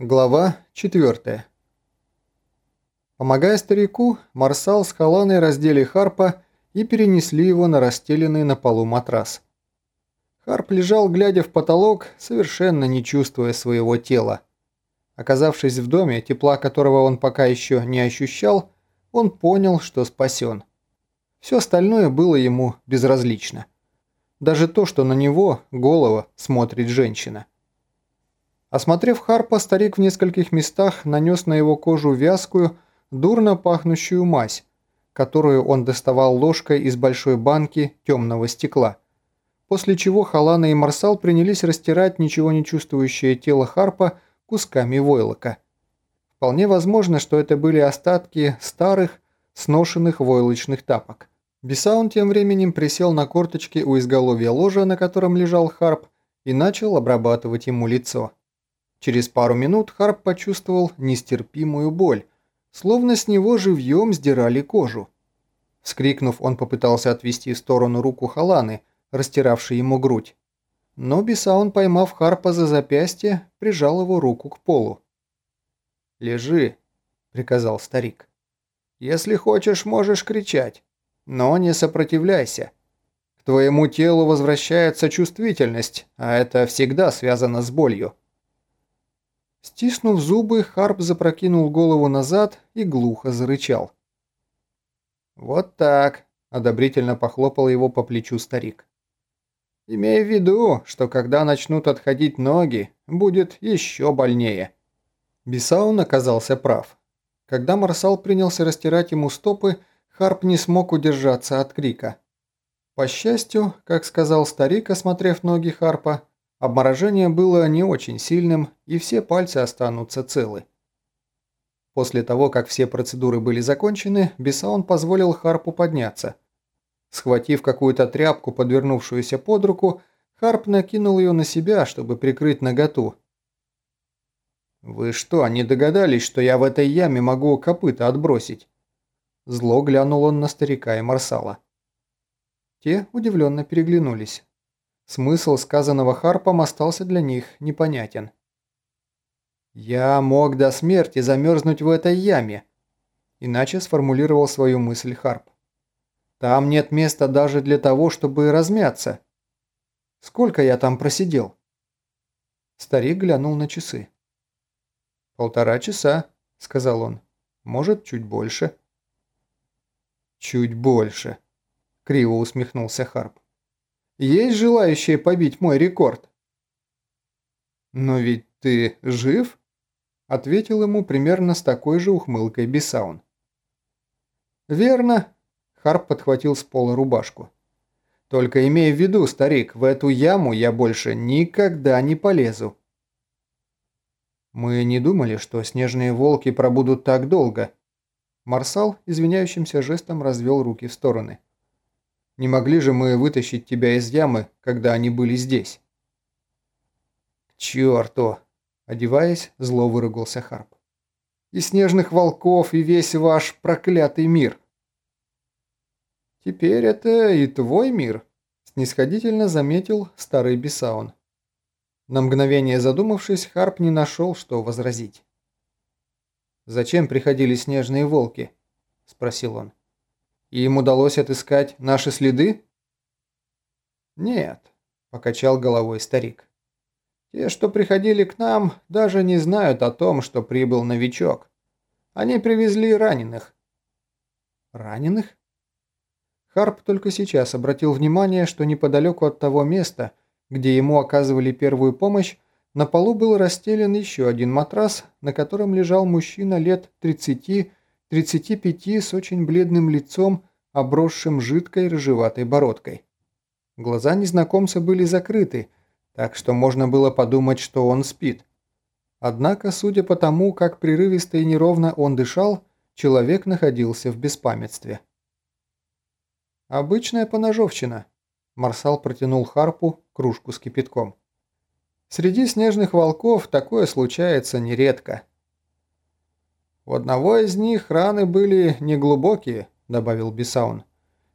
Глава 4. Помогая старику, Марсал с Халаной раздели Харпа и перенесли его на расстеленный на полу матрас. Харп лежал, глядя в потолок, совершенно не чувствуя своего тела. Оказавшись в доме, тепла которого он пока еще не ощущал, он понял, что спасен. Все остальное было ему безразлично. Даже то, что на него, голова, смотрит женщина. Осмотрев Харпа, старик в нескольких местах нанес на его кожу вязкую, дурно пахнущую мазь, которую он доставал ложкой из большой банки темного стекла. После чего Халана и Марсал принялись растирать ничего не чувствующее тело Харпа кусками войлока. Вполне возможно, что это были остатки старых, сношенных войлочных тапок. Бесаун тем временем присел на корточки у изголовья ложа, на котором лежал Харп, и начал обрабатывать ему лицо. Через пару минут Харп почувствовал нестерпимую боль, словно с него живьем сдирали кожу. Вскрикнув, он попытался отвести в сторону руку Халаны, растиравшей ему грудь. Но Бесаун, поймав Харпа за запястье, прижал его руку к полу. «Лежи», — приказал старик. «Если хочешь, можешь кричать, но не сопротивляйся. К твоему телу возвращается чувствительность, а это всегда связано с болью. Стиснув зубы, Харп запрокинул голову назад и глухо зарычал. «Вот так», – одобрительно похлопал его по плечу старик. «Имей в виду, что когда начнут отходить ноги, будет еще больнее». Бисаун оказался прав. Когда Марсал принялся растирать ему стопы, Харп не смог удержаться от крика. По счастью, как сказал старик, осмотрев ноги Харпа, Обморожение было не очень сильным, и все пальцы останутся целы. После того, как все процедуры были закончены, Бесаун позволил Харпу подняться. Схватив какую-то тряпку, подвернувшуюся под руку, Харп накинул ее на себя, чтобы прикрыть наготу. «Вы что, не догадались, что я в этой яме могу копыта отбросить?» Зло глянул он на старика и Марсала. Те удивленно переглянулись. Смысл сказанного Харпом остался для них непонятен. «Я мог до смерти замерзнуть в этой яме», иначе сформулировал свою мысль Харп. «Там нет места даже для того, чтобы размяться. Сколько я там просидел?» Старик глянул на часы. «Полтора часа», — сказал он. «Может, чуть больше». «Чуть больше», — криво усмехнулся Харп. Есть желающие побить мой рекорд?» «Но ведь ты жив?» – ответил ему примерно с такой же ухмылкой Бесаун. «Верно», – Харп подхватил с пола рубашку. «Только имей в виду, старик, в эту яму я больше никогда не полезу». «Мы не думали, что снежные волки пробудут так долго». Марсал извиняющимся жестом развел руки в стороны. Не могли же мы вытащить тебя из ямы, когда они были здесь?» «К черту!» – одеваясь, зло выругался Харп. «И снежных волков, и весь ваш проклятый мир!» «Теперь это и твой мир», – снисходительно заметил старый Бесаун. На мгновение задумавшись, Харп не нашел, что возразить. «Зачем приходили снежные волки?» – спросил он. И им удалось отыскать наши следы? Нет, покачал головой старик. Те, что приходили к нам, даже не знают о том, что прибыл новичок. Они привезли раненых. Раненых? Харп только сейчас обратил внимание, что неподалеку от того места, где ему оказывали первую помощь, на полу был расстелен еще один матрас, на котором лежал мужчина лет 30 35 с очень бледным лицом, обросшим жидкой рыжеватой бородкой. Глаза незнакомца были закрыты, так что можно было подумать, что он спит. Однако, судя по тому, как прерывисто и неровно он дышал, человек находился в беспамятстве. «Обычная поножовщина», – Марсал протянул Харпу кружку с кипятком. «Среди снежных волков такое случается нередко». «У одного из них раны были неглубокие», – добавил Бисаун.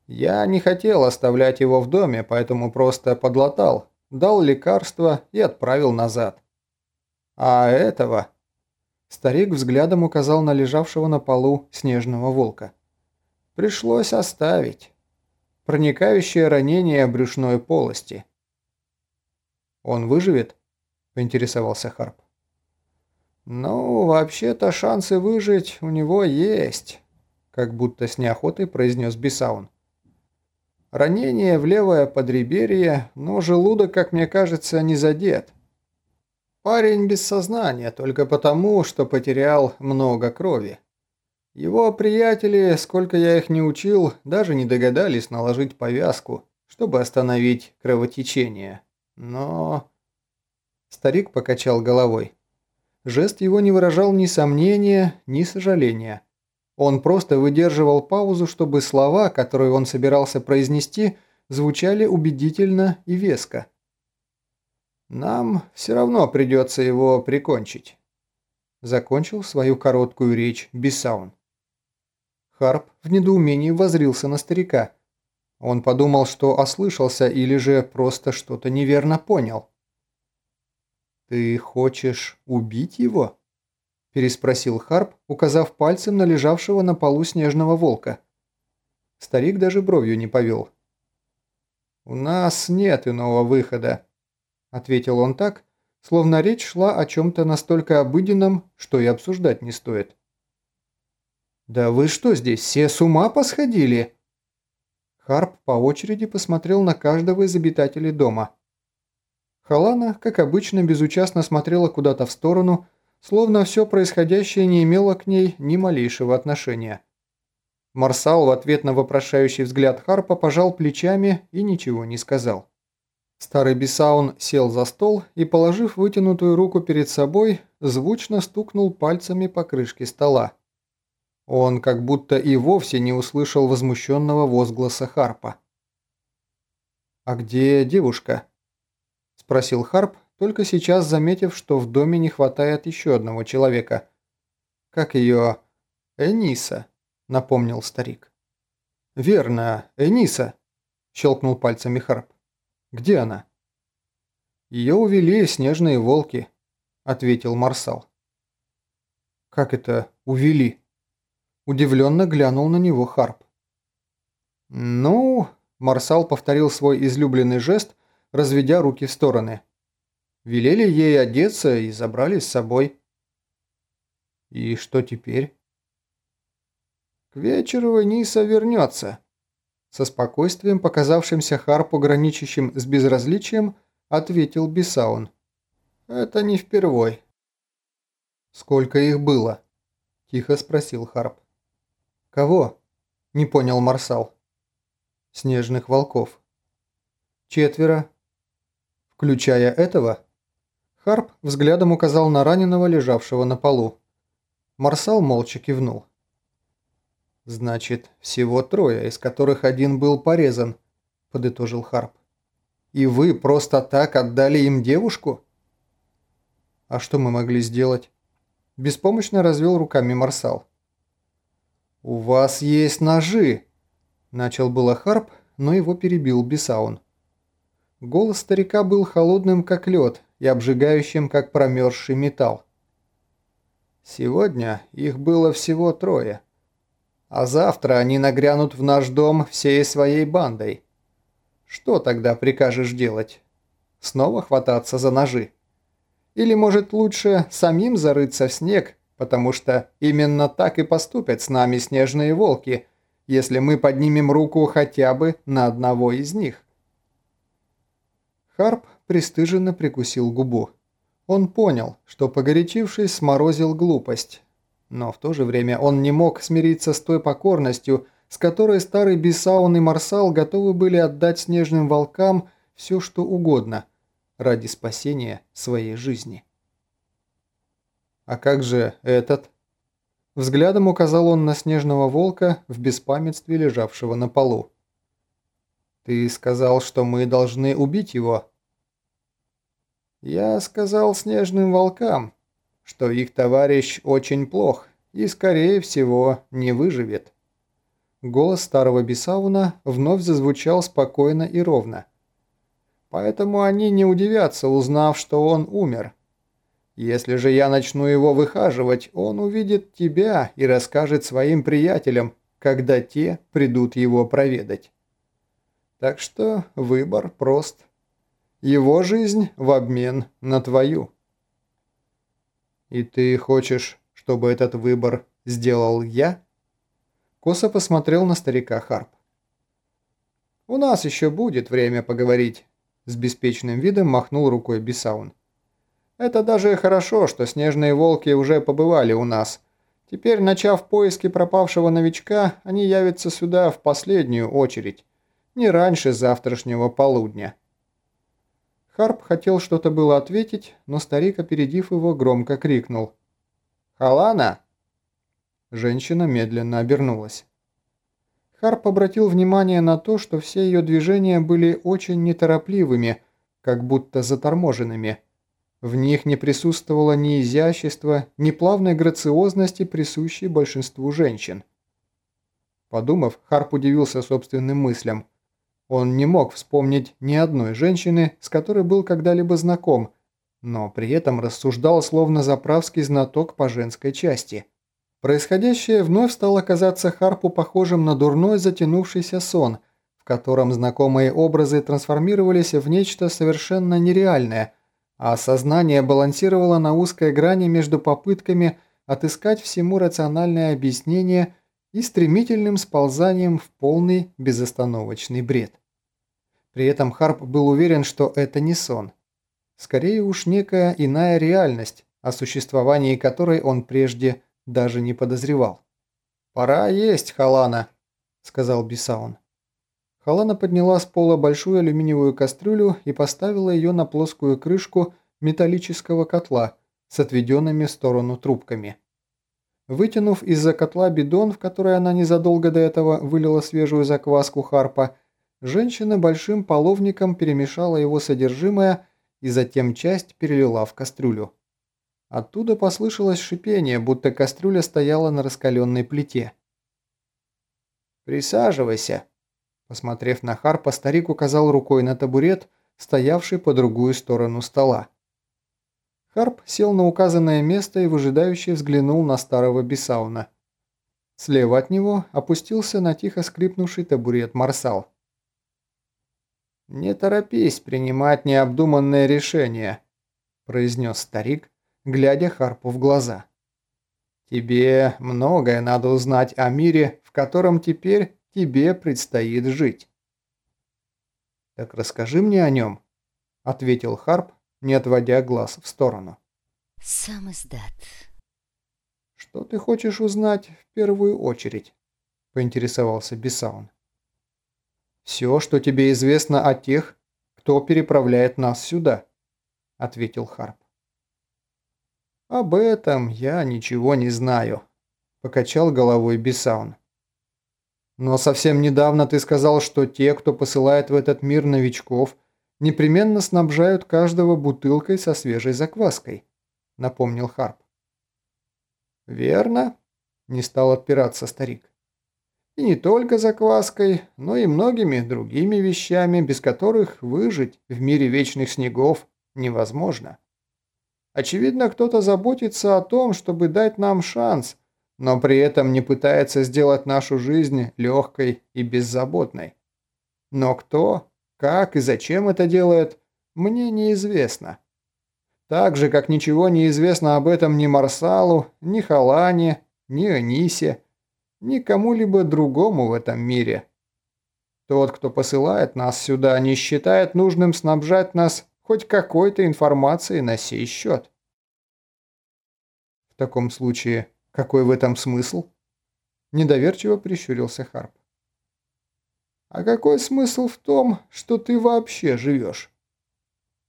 «Я не хотел оставлять его в доме, поэтому просто подлатал, дал лекарство и отправил назад. А этого...» Старик взглядом указал на лежавшего на полу снежного волка. «Пришлось оставить. Проникающее ранение брюшной полости». «Он выживет?» – поинтересовался Харп. «Ну, вообще-то шансы выжить у него есть», – как будто с неохотой произнес Бисаун. «Ранение в левое подреберье, но желудок, как мне кажется, не задет. Парень без сознания только потому, что потерял много крови. Его приятели, сколько я их не учил, даже не догадались наложить повязку, чтобы остановить кровотечение. Но...» Старик покачал головой. Жест его не выражал ни сомнения, ни сожаления. Он просто выдерживал паузу, чтобы слова, которые он собирался произнести, звучали убедительно и веско. «Нам все равно придется его прикончить», – закончил свою короткую речь Бисаун. Харп в недоумении возрился на старика. Он подумал, что ослышался или же просто что-то неверно понял. «Ты хочешь убить его?» – переспросил Харп, указав пальцем на лежавшего на полу снежного волка. Старик даже бровью не повел. «У нас нет иного выхода», – ответил он так, словно речь шла о чем-то настолько обыденном, что и обсуждать не стоит. «Да вы что здесь, все с ума посходили?» Харп по очереди посмотрел на каждого из обитателей дома. Халана, как обычно, безучастно смотрела куда-то в сторону, словно все происходящее не имело к ней ни малейшего отношения. Марсал в ответ на вопрошающий взгляд Харпа пожал плечами и ничего не сказал. Старый Бесаун сел за стол и, положив вытянутую руку перед собой, звучно стукнул пальцами по крышке стола. Он как будто и вовсе не услышал возмущенного возгласа Харпа. «А где девушка?» – спросил Харп, только сейчас заметив, что в доме не хватает еще одного человека. «Как ее? Эниса», – напомнил старик. «Верно, Эниса», – щелкнул пальцами Харп. «Где она?» «Ее увели снежные волки», – ответил Марсал. «Как это увели?» Удивленно глянул на него Харп. «Ну...» – Марсал повторил свой излюбленный жест – разведя руки в стороны. Велели ей одеться и забрали с собой. И что теперь? К вечеру Ниса вернется. Со спокойствием, показавшимся Харпу, граничащим с безразличием, ответил Бисаун. Это не впервой. Сколько их было? Тихо спросил Харп. Кого? Не понял Марсал. Снежных волков. Четверо, Включая этого, Харп взглядом указал на раненого, лежавшего на полу. Марсал молча кивнул. «Значит, всего трое, из которых один был порезан», – подытожил Харп. «И вы просто так отдали им девушку?» «А что мы могли сделать?» Беспомощно развел руками Марсал. «У вас есть ножи!» – начал было Харп, но его перебил Бесаун. Голос старика был холодным, как лед, и обжигающим, как промерзший металл. Сегодня их было всего трое. А завтра они нагрянут в наш дом всей своей бандой. Что тогда прикажешь делать? Снова хвататься за ножи? Или, может, лучше самим зарыться в снег, потому что именно так и поступят с нами снежные волки, если мы поднимем руку хотя бы на одного из них? Харп пристыженно прикусил губу. Он понял, что погорячившись сморозил глупость. Но в то же время он не мог смириться с той покорностью, с которой старый Бисаун и Марсал готовы были отдать снежным волкам все что угодно ради спасения своей жизни. «А как же этот?» Взглядом указал он на снежного волка в беспамятстве лежавшего на полу. «Ты сказал, что мы должны убить его?» «Я сказал снежным волкам, что их товарищ очень плох и, скорее всего, не выживет». Голос старого Бесауна вновь зазвучал спокойно и ровно. «Поэтому они не удивятся, узнав, что он умер. Если же я начну его выхаживать, он увидит тебя и расскажет своим приятелям, когда те придут его проведать. Так что выбор прост. Его жизнь в обмен на твою. И ты хочешь, чтобы этот выбор сделал я? Косо посмотрел на старика Харп. «У нас еще будет время поговорить», – с беспечным видом махнул рукой Бисаун. «Это даже хорошо, что снежные волки уже побывали у нас. Теперь, начав поиски пропавшего новичка, они явятся сюда в последнюю очередь, не раньше завтрашнего полудня». Харп хотел что-то было ответить, но старик, опередив его, громко крикнул. «Халана!» Женщина медленно обернулась. Харп обратил внимание на то, что все ее движения были очень неторопливыми, как будто заторможенными. В них не присутствовало ни изящества, ни плавной грациозности, присущей большинству женщин. Подумав, Харп удивился собственным мыслям. Он не мог вспомнить ни одной женщины, с которой был когда-либо знаком, но при этом рассуждал словно заправский знаток по женской части – Происходящее вновь стало казаться Харпу похожим на дурной затянувшийся сон, в котором знакомые образы трансформировались в нечто совершенно нереальное, а сознание балансировало на узкой грани между попытками отыскать всему рациональное объяснение и стремительным сползанием в полный безостановочный бред. При этом Харп был уверен, что это не сон. Скорее уж некая иная реальность, о существовании которой он прежде даже не подозревал. «Пора есть, Халана», – сказал Бисаун. Халана подняла с пола большую алюминиевую кастрюлю и поставила ее на плоскую крышку металлического котла с отведенными в сторону трубками. Вытянув из-за котла бидон, в который она незадолго до этого вылила свежую закваску харпа, женщина большим половником перемешала его содержимое и затем часть перелила в кастрюлю. Оттуда послышалось шипение, будто кастрюля стояла на раскаленной плите. «Присаживайся», – посмотрев на Харпа, старик указал рукой на табурет, стоявший по другую сторону стола. Харп сел на указанное место и выжидающе взглянул на старого Бесауна. Слева от него опустился на тихо скрипнувший табурет Марсал. «Не торопись принимать необдуманное решение», – произнес старик, глядя Харпу в глаза. «Тебе многое надо узнать о мире, в котором теперь тебе предстоит жить». «Так расскажи мне о нем», — ответил Харп, не отводя глаз в сторону. «Сам издат». «Что ты хочешь узнать в первую очередь?» — поинтересовался Бесаун. «Все, что тебе известно о тех, кто переправляет нас сюда», — ответил Харп. «Об этом я ничего не знаю», – покачал головой Бисаун. «Но совсем недавно ты сказал, что те, кто посылает в этот мир новичков, непременно снабжают каждого бутылкой со свежей закваской», – напомнил Харп. «Верно», – не стал отпираться старик. «И не только закваской, но и многими другими вещами, без которых выжить в мире вечных снегов невозможно». Очевидно, кто-то заботится о том, чтобы дать нам шанс, но при этом не пытается сделать нашу жизнь легкой и беззаботной. Но кто, как и зачем это делает, мне неизвестно. Так же, как ничего не известно об этом ни Марсалу, ни Халане, ни Анисе, ни кому-либо другому в этом мире. Тот, кто посылает нас сюда, не считает нужным снабжать нас хоть какой-то информации на сей счет. В таком случае, какой в этом смысл? Недоверчиво прищурился Харп. А какой смысл в том, что ты вообще живешь?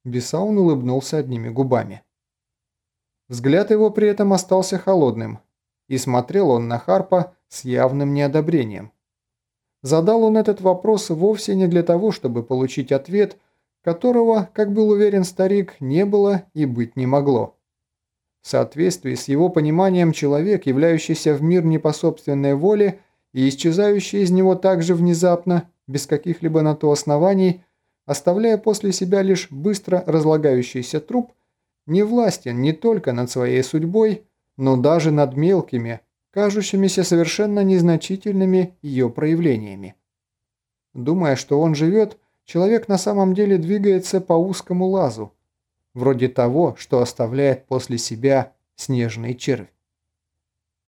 Бесаун улыбнулся одними губами. Взгляд его при этом остался холодным, и смотрел он на Харпа с явным неодобрением. Задал он этот вопрос вовсе не для того, чтобы получить ответ, которого, как был уверен старик, не было и быть не могло. В соответствии с его пониманием человек, являющийся в мир не по собственной воле и исчезающий из него также внезапно, без каких-либо на то оснований, оставляя после себя лишь быстро разлагающийся труп, не властен не только над своей судьбой, но даже над мелкими, кажущимися совершенно незначительными ее проявлениями. Думая, что он живет, человек на самом деле двигается по узкому лазу, вроде того, что оставляет после себя снежный червь.